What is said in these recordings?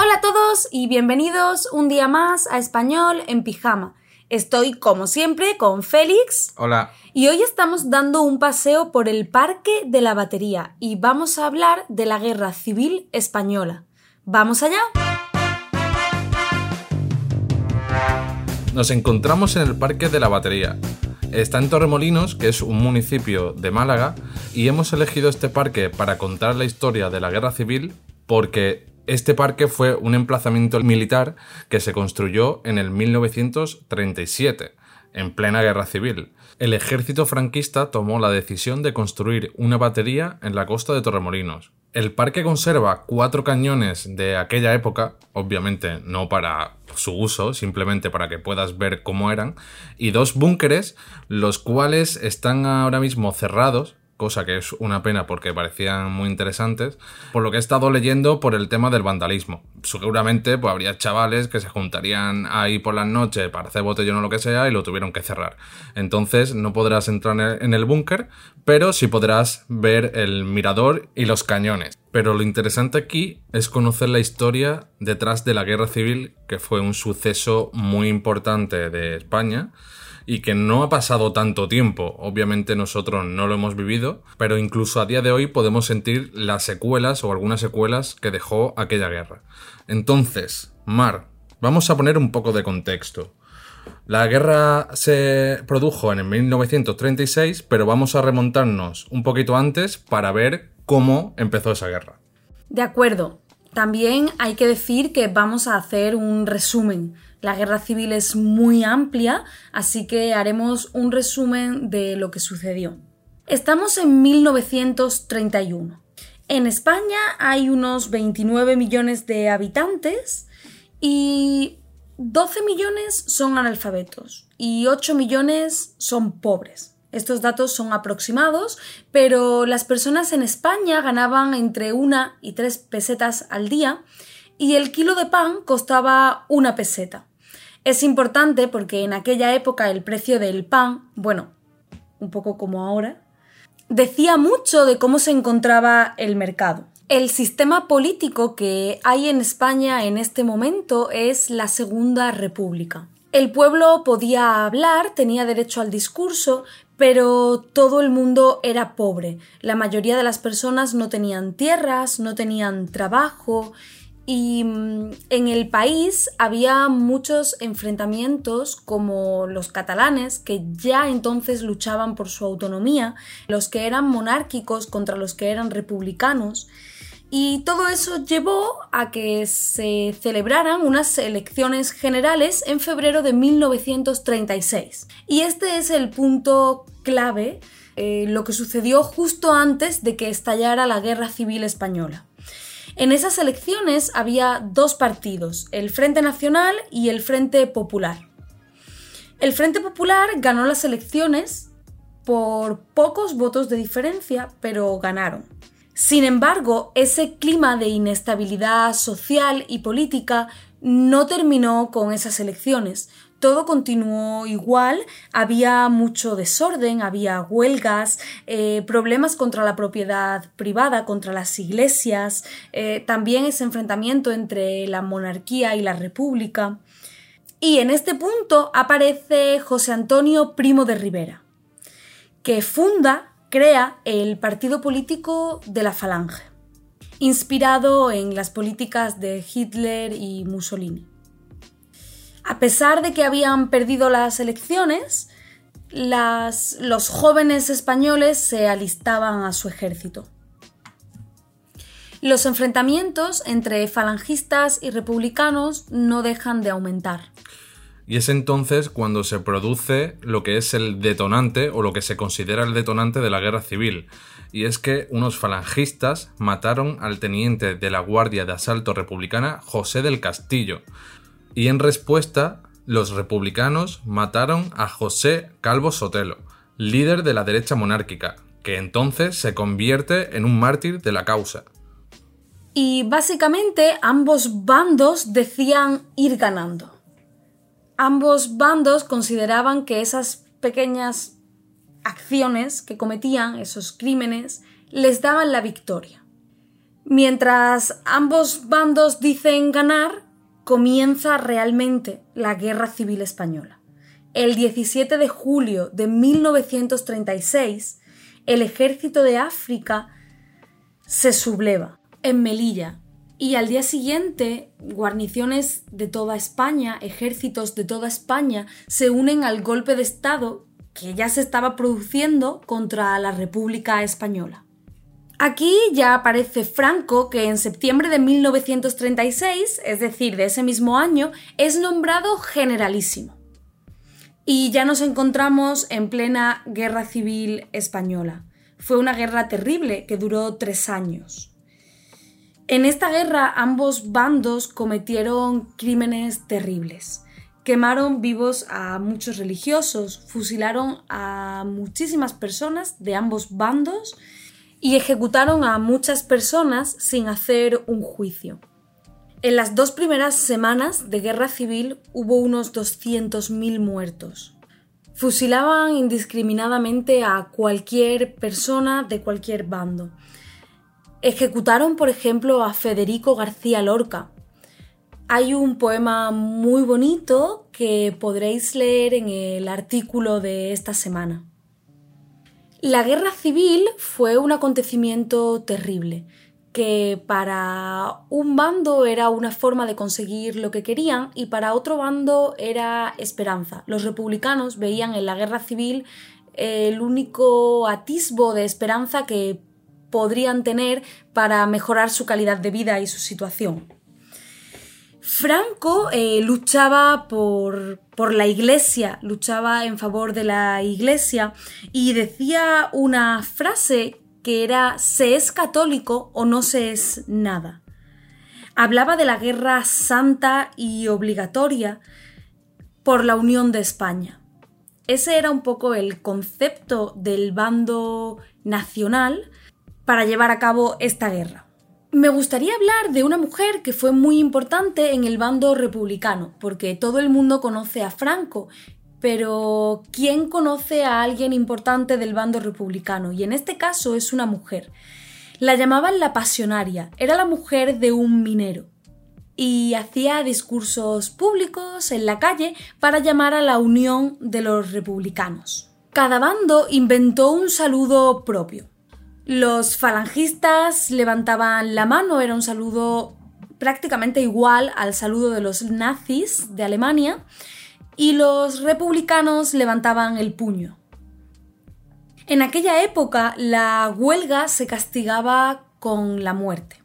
Hola a todos y bienvenidos un día más a Español en Pijama. Estoy, como siempre, con Félix. Hola. Y hoy estamos dando un paseo por el Parque de la Batería y vamos a hablar de la Guerra Civil Española. ¿Vamos allá? Nos encontramos en el Parque de la Batería. Está en Torremolinos, que es un municipio de Málaga, y hemos elegido este parque para contar la historia de la Guerra Civil porque este parque fue un emplazamiento militar que se construyó en el 1937, en plena guerra civil. El ejército franquista tomó la decisión de construir una batería en la costa de Torremolinos. El parque conserva cuatro cañones de aquella época, obviamente no para su uso, simplemente para que puedas ver cómo eran, y dos búnkeres, los cuales están ahora mismo cerrados cosa que es una pena porque parecían muy interesantes, por lo que he estado leyendo por el tema del vandalismo. Seguramente pues, habría chavales que se juntarían ahí por las noches para hacer botellón o lo que sea y lo tuvieron que cerrar. Entonces no podrás entrar en el búnker, pero sí podrás ver el mirador y los cañones. Pero lo interesante aquí es conocer la historia detrás de la guerra civil, que fue un suceso muy importante de España y que no ha pasado tanto tiempo. Obviamente nosotros no lo hemos vivido, pero incluso a día de hoy podemos sentir las secuelas o algunas secuelas que dejó aquella guerra. Entonces, Mar, vamos a poner un poco de contexto. La guerra se produjo en el 1936, pero vamos a remontarnos un poquito antes para ver cómo empezó esa guerra. De acuerdo. También hay que decir que vamos a hacer un resumen la guerra civil es muy amplia, así que haremos un resumen de lo que sucedió. Estamos en 1931. En España hay unos 29 millones de habitantes y 12 millones son analfabetos y 8 millones son pobres. Estos datos son aproximados, pero las personas en España ganaban entre una y tres pesetas al día y el kilo de pan costaba una peseta. Es importante porque en aquella época el precio del pan, bueno, un poco como ahora, decía mucho de cómo se encontraba el mercado. El sistema político que hay en España en este momento es la Segunda República. El pueblo podía hablar, tenía derecho al discurso, pero todo el mundo era pobre. La mayoría de las personas no tenían tierras, no tenían trabajo y mm, en el país había muchos enfrentamientos como los catalanes, que ya entonces luchaban por su autonomía, los que eran monárquicos contra los que eran republicanos. Y todo eso llevó a que se celebraran unas elecciones generales en febrero de 1936. Y este es el punto clave, eh, lo que sucedió justo antes de que estallara la Guerra Civil Española. En esas elecciones había dos partidos, el Frente Nacional y el Frente Popular. El Frente Popular ganó las elecciones por pocos votos de diferencia, pero ganaron. Sin embargo, ese clima de inestabilidad social y política no terminó con esas elecciones todo continuó igual, había mucho desorden, había huelgas, eh, problemas contra la propiedad privada, contra las iglesias, eh, también ese enfrentamiento entre la monarquía y la república. Y en este punto aparece José Antonio Primo de Rivera, que funda, crea el partido político de la Falange, inspirado en las políticas de Hitler y Mussolini. A pesar de que habían perdido las elecciones, los jóvenes españoles se alistaban a su ejército. Los enfrentamientos entre falangistas y republicanos no dejan de aumentar. Y es entonces cuando se produce lo que es el detonante o lo que se considera el detonante de la guerra civil. Y es que unos falangistas mataron al teniente de la Guardia de Asalto Republicana José del Castillo, y en respuesta los republicanos mataron a José Calvo Sotelo, líder de la derecha monárquica, que entonces se convierte en un mártir de la causa. Y básicamente ambos bandos decían ir ganando. Ambos bandos consideraban que esas pequeñas acciones que cometían, esos crímenes, les daban la victoria. Mientras ambos bandos dicen ganar, comienza realmente la Guerra Civil Española. El 17 de julio de 1936, el ejército de África se subleva en Melilla y al día siguiente guarniciones de toda España, ejércitos de toda España se unen al golpe de Estado que ya se estaba produciendo contra la República Española. Aquí ya aparece Franco, que en septiembre de 1936, es decir, de ese mismo año, es nombrado generalísimo. Y ya nos encontramos en plena Guerra Civil Española. Fue una guerra terrible que duró tres años. En esta guerra ambos bandos cometieron crímenes terribles. Quemaron vivos a muchos religiosos, fusilaron a muchísimas personas de ambos bandos y ejecutaron a muchas personas sin hacer un juicio. En las dos primeras semanas de guerra civil hubo unos 200.000 muertos. Fusilaban indiscriminadamente a cualquier persona de cualquier bando. Ejecutaron, por ejemplo, a Federico García Lorca. Hay un poema muy bonito que podréis leer en el artículo de esta semana. La guerra civil fue un acontecimiento terrible, que para un bando era una forma de conseguir lo que querían y para otro bando era esperanza. Los republicanos veían en la guerra civil el único atisbo de esperanza que podrían tener para mejorar su calidad de vida y su situación. Franco eh, luchaba por, por, la iglesia, luchaba en favor de la iglesia y decía una frase que era se es católico o no se es nada. Hablaba de la guerra santa y obligatoria por la unión de España. Ese era un poco el concepto del bando nacional para llevar a cabo esta guerra. Me gustaría hablar de una mujer que fue muy importante en el bando republicano, porque todo el mundo conoce a Franco, pero ¿quién conoce a alguien importante del bando republicano? Y en este caso es una mujer. La llamaban la pasionaria, era la mujer de un minero y hacía discursos públicos en la calle para llamar a la unión de los republicanos. Cada bando inventó un saludo propio. Los falangistas levantaban la mano, era un saludo prácticamente igual al saludo de los nazis de Alemania, y los republicanos levantaban el puño. En aquella época la huelga se castigaba con la muerte.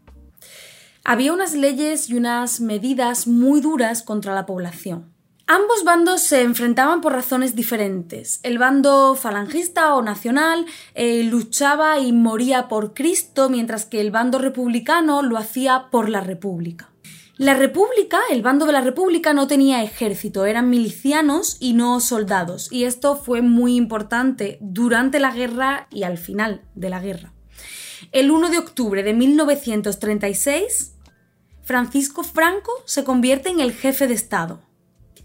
Había unas leyes y unas medidas muy duras contra la población. Ambos bandos se enfrentaban por razones diferentes. El bando falangista o nacional eh, luchaba y moría por Cristo, mientras que el bando republicano lo hacía por la República. La República, el bando de la República no tenía ejército, eran milicianos y no soldados, y esto fue muy importante durante la guerra y al final de la guerra. El 1 de octubre de 1936, Francisco Franco se convierte en el jefe de Estado.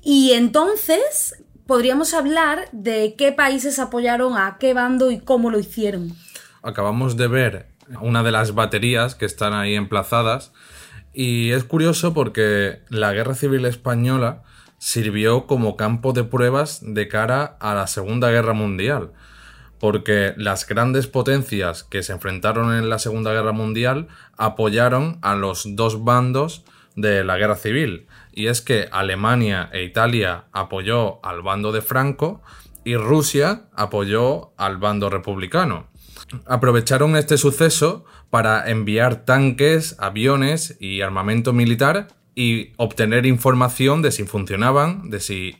Y entonces podríamos hablar de qué países apoyaron a qué bando y cómo lo hicieron. Acabamos de ver una de las baterías que están ahí emplazadas y es curioso porque la Guerra Civil Española sirvió como campo de pruebas de cara a la Segunda Guerra Mundial porque las grandes potencias que se enfrentaron en la Segunda Guerra Mundial apoyaron a los dos bandos de la guerra civil. Y es que Alemania e Italia apoyó al bando de Franco y Rusia apoyó al bando republicano. Aprovecharon este suceso para enviar tanques, aviones y armamento militar y obtener información de si funcionaban, de si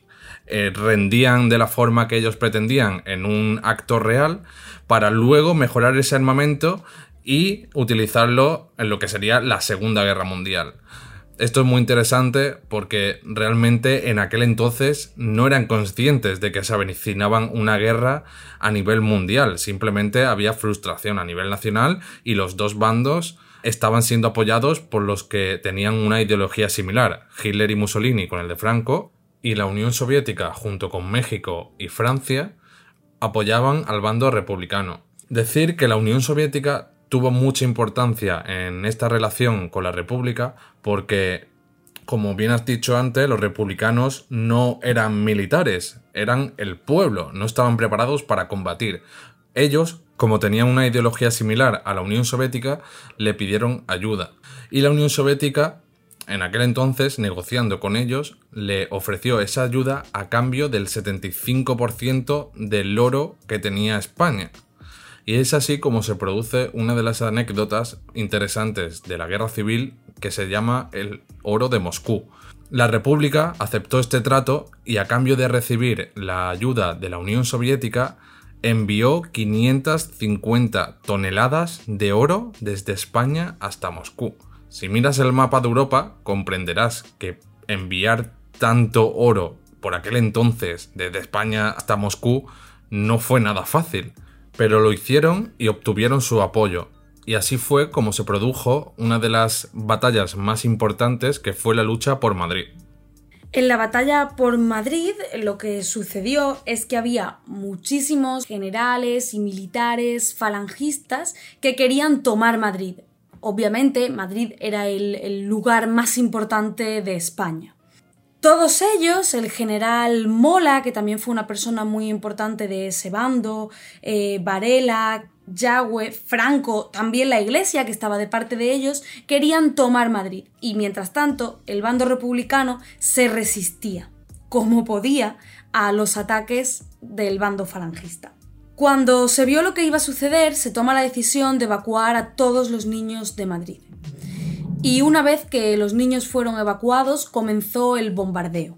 eh, rendían de la forma que ellos pretendían en un acto real, para luego mejorar ese armamento y utilizarlo en lo que sería la Segunda Guerra Mundial. Esto es muy interesante porque realmente en aquel entonces no eran conscientes de que se aveninaban una guerra a nivel mundial, simplemente había frustración a nivel nacional y los dos bandos estaban siendo apoyados por los que tenían una ideología similar, Hitler y Mussolini con el de Franco, y la Unión Soviética junto con México y Francia apoyaban al bando republicano. Decir que la Unión Soviética tuvo mucha importancia en esta relación con la República porque, como bien has dicho antes, los republicanos no eran militares, eran el pueblo, no estaban preparados para combatir. Ellos, como tenían una ideología similar a la Unión Soviética, le pidieron ayuda. Y la Unión Soviética, en aquel entonces, negociando con ellos, le ofreció esa ayuda a cambio del 75% del oro que tenía España. Y es así como se produce una de las anécdotas interesantes de la guerra civil que se llama el oro de Moscú. La República aceptó este trato y a cambio de recibir la ayuda de la Unión Soviética envió 550 toneladas de oro desde España hasta Moscú. Si miras el mapa de Europa comprenderás que enviar tanto oro por aquel entonces desde España hasta Moscú no fue nada fácil pero lo hicieron y obtuvieron su apoyo. Y así fue como se produjo una de las batallas más importantes que fue la lucha por Madrid. En la batalla por Madrid lo que sucedió es que había muchísimos generales y militares falangistas que querían tomar Madrid. Obviamente Madrid era el, el lugar más importante de España. Todos ellos, el general Mola, que también fue una persona muy importante de ese bando, eh, Varela, Yagüe, Franco, también la iglesia que estaba de parte de ellos, querían tomar Madrid. Y mientras tanto, el bando republicano se resistía, como podía, a los ataques del bando falangista. Cuando se vio lo que iba a suceder, se toma la decisión de evacuar a todos los niños de Madrid y una vez que los niños fueron evacuados comenzó el bombardeo.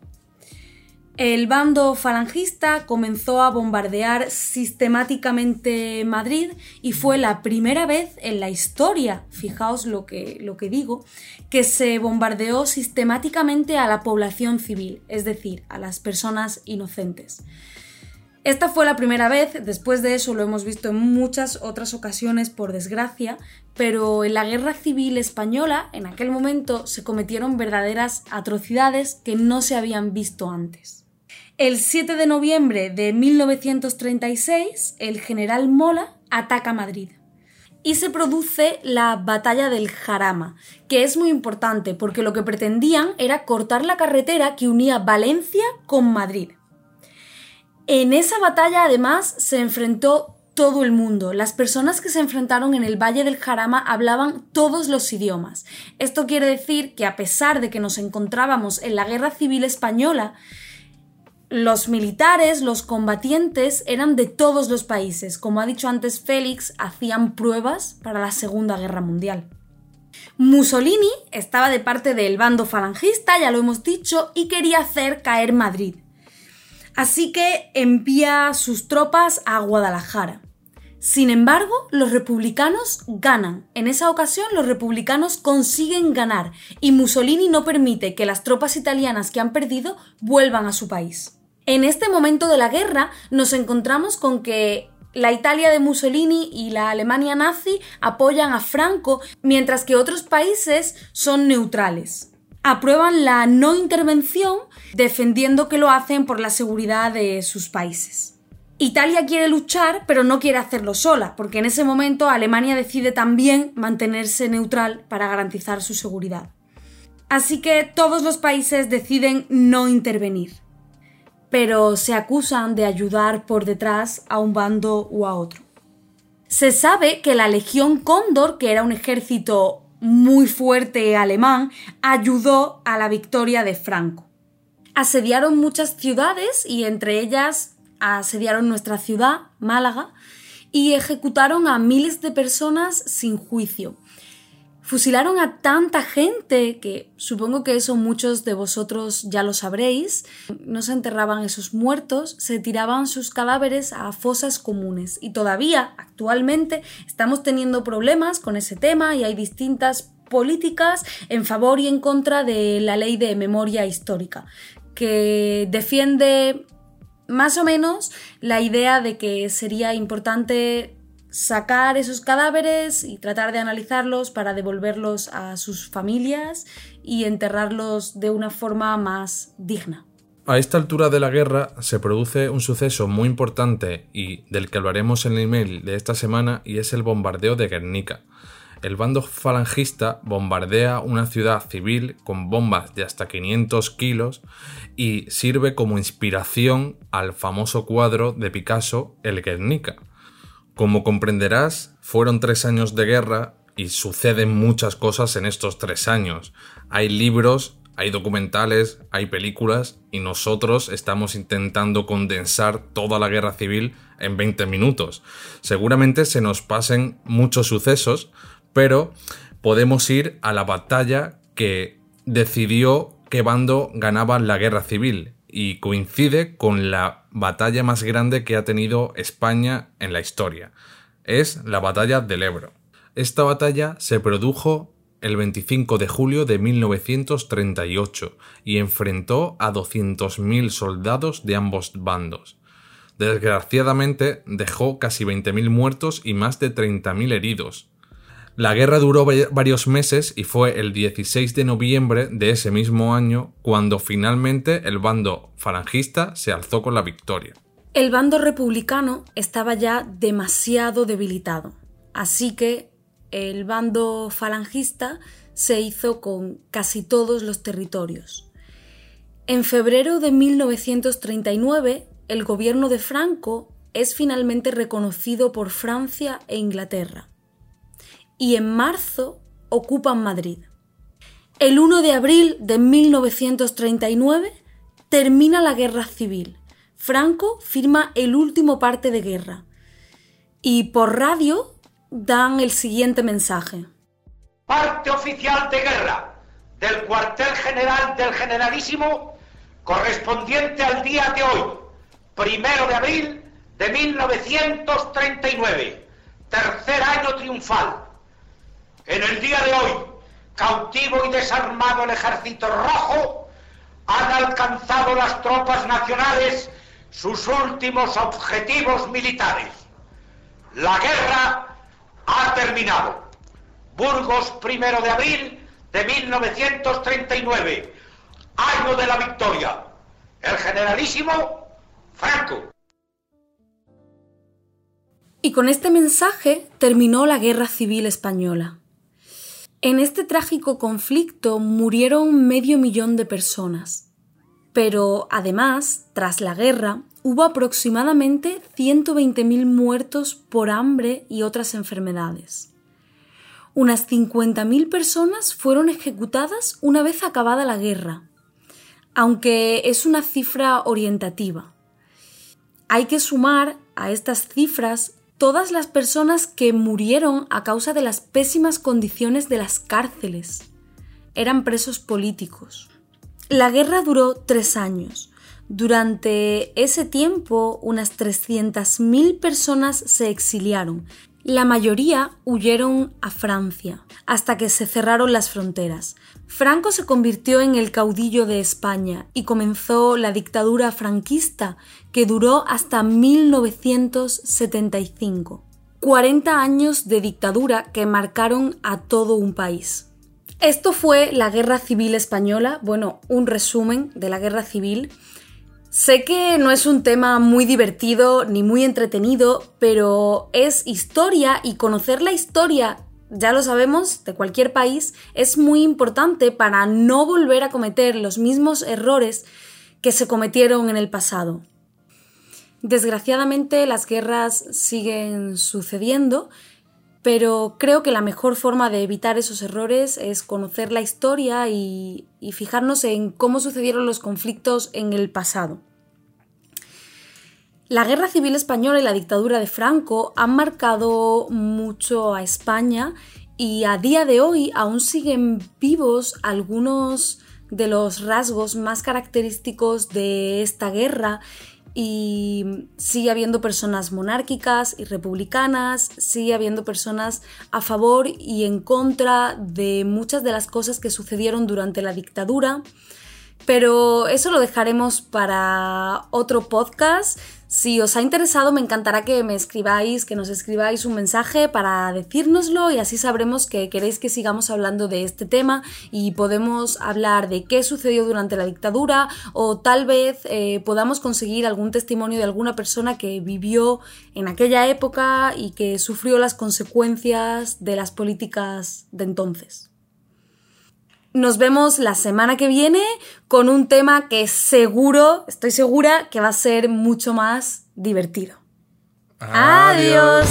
El bando falangista comenzó a bombardear sistemáticamente Madrid y fue la primera vez en la historia, fijaos lo que, lo que digo, que se bombardeó sistemáticamente a la población civil, es decir, a las personas inocentes. Esta fue la primera vez, después de eso lo hemos visto en muchas otras ocasiones por desgracia, pero en la Guerra Civil Española en aquel momento se cometieron verdaderas atrocidades que no se habían visto antes. El 7 de noviembre de 1936, el general Mola ataca Madrid y se produce la batalla del Jarama, que es muy importante porque lo que pretendían era cortar la carretera que unía Valencia con Madrid. En esa batalla además se enfrentó todo el mundo. Las personas que se enfrentaron en el Valle del Jarama hablaban todos los idiomas. Esto quiere decir que a pesar de que nos encontrábamos en la Guerra Civil Española, los militares, los combatientes eran de todos los países. Como ha dicho antes Félix, hacían pruebas para la Segunda Guerra Mundial. Mussolini estaba de parte del bando falangista, ya lo hemos dicho, y quería hacer caer Madrid. Así que envía sus tropas a Guadalajara. Sin embargo, los republicanos ganan. En esa ocasión, los republicanos consiguen ganar y Mussolini no permite que las tropas italianas que han perdido vuelvan a su país. En este momento de la guerra nos encontramos con que la Italia de Mussolini y la Alemania nazi apoyan a Franco, mientras que otros países son neutrales aprueban la no intervención defendiendo que lo hacen por la seguridad de sus países. Italia quiere luchar, pero no quiere hacerlo sola, porque en ese momento Alemania decide también mantenerse neutral para garantizar su seguridad. Así que todos los países deciden no intervenir, pero se acusan de ayudar por detrás a un bando u a otro. Se sabe que la Legión Cóndor, que era un ejército muy fuerte alemán ayudó a la victoria de Franco. Asediaron muchas ciudades y entre ellas asediaron nuestra ciudad, Málaga, y ejecutaron a miles de personas sin juicio. Fusilaron a tanta gente que supongo que eso muchos de vosotros ya lo sabréis. No se enterraban esos muertos, se tiraban sus cadáveres a fosas comunes. Y todavía, actualmente, estamos teniendo problemas con ese tema y hay distintas políticas en favor y en contra de la ley de memoria histórica, que defiende más o menos la idea de que sería importante sacar esos cadáveres y tratar de analizarlos para devolverlos a sus familias y enterrarlos de una forma más digna. A esta altura de la guerra se produce un suceso muy importante y del que hablaremos en el email de esta semana y es el bombardeo de Guernica. El bando falangista bombardea una ciudad civil con bombas de hasta 500 kilos y sirve como inspiración al famoso cuadro de Picasso, El Guernica. Como comprenderás, fueron tres años de guerra y suceden muchas cosas en estos tres años. Hay libros hay documentales, hay películas y nosotros estamos intentando condensar toda la guerra civil en 20 minutos. Seguramente se nos pasen muchos sucesos, pero podemos ir a la batalla que decidió qué bando ganaba la guerra civil y coincide con la batalla más grande que ha tenido España en la historia. Es la batalla del Ebro. Esta batalla se produjo el 25 de julio de 1938 y enfrentó a 200.000 soldados de ambos bandos. Desgraciadamente dejó casi 20.000 muertos y más de 30.000 heridos. La guerra duró varios meses y fue el 16 de noviembre de ese mismo año cuando finalmente el bando falangista se alzó con la victoria. El bando republicano estaba ya demasiado debilitado, así que el bando falangista se hizo con casi todos los territorios. En febrero de 1939, el gobierno de Franco es finalmente reconocido por Francia e Inglaterra. Y en marzo ocupan Madrid. El 1 de abril de 1939 termina la guerra civil. Franco firma el último parte de guerra. Y por radio dan el siguiente mensaje. Parte oficial de guerra del cuartel general del generalísimo correspondiente al día de hoy, primero de abril de 1939, tercer año triunfal. En el día de hoy, cautivo y desarmado el ejército rojo, han alcanzado las tropas nacionales sus últimos objetivos militares. La guerra ha terminado. Burgos, primero de abril de 1939, año de la victoria. El generalísimo Franco. Y con este mensaje terminó la Guerra Civil Española. En este trágico conflicto murieron medio millón de personas. Pero además, tras la guerra, hubo aproximadamente 120.000 muertos por hambre y otras enfermedades. Unas 50.000 personas fueron ejecutadas una vez acabada la guerra, aunque es una cifra orientativa. Hay que sumar a estas cifras todas las personas que murieron a causa de las pésimas condiciones de las cárceles. Eran presos políticos. La guerra duró tres años durante ese tiempo, unas 300.000 personas se exiliaron. La mayoría huyeron a Francia, hasta que se cerraron las fronteras. Franco se convirtió en el caudillo de España y comenzó la dictadura franquista, que duró hasta 1975. 40 años de dictadura que marcaron a todo un país. Esto fue la Guerra Civil Española, bueno, un resumen de la Guerra Civil Sé que no es un tema muy divertido ni muy entretenido, pero es historia y conocer la historia, ya lo sabemos, de cualquier país, es muy importante para no volver a cometer los mismos errores que se cometieron en el pasado. Desgraciadamente las guerras siguen sucediendo pero creo que la mejor forma de evitar esos errores es conocer la historia y, fijarnos en cómo sucedieron los conflictos en el pasado. La guerra civil española y la dictadura de Franco han marcado mucho a España y a día de hoy aún siguen vivos algunos de los rasgos más característicos de esta guerra y sigue habiendo personas monárquicas y republicanas, sigue habiendo personas a favor y en contra de muchas de las cosas que sucedieron durante la dictadura. Pero eso lo dejaremos para otro podcast. Si os ha interesado, me encantará que me escribáis, que nos escribáis un mensaje para decírnoslo y así sabremos que queréis que sigamos hablando de este tema y podemos hablar de qué sucedió durante la dictadura o tal vez eh, podamos conseguir algún testimonio de alguna persona que vivió en aquella época y que sufrió las consecuencias de las políticas de entonces. Nos vemos la semana que viene con un tema que seguro, estoy segura, que va a ser mucho más divertido. Adiós.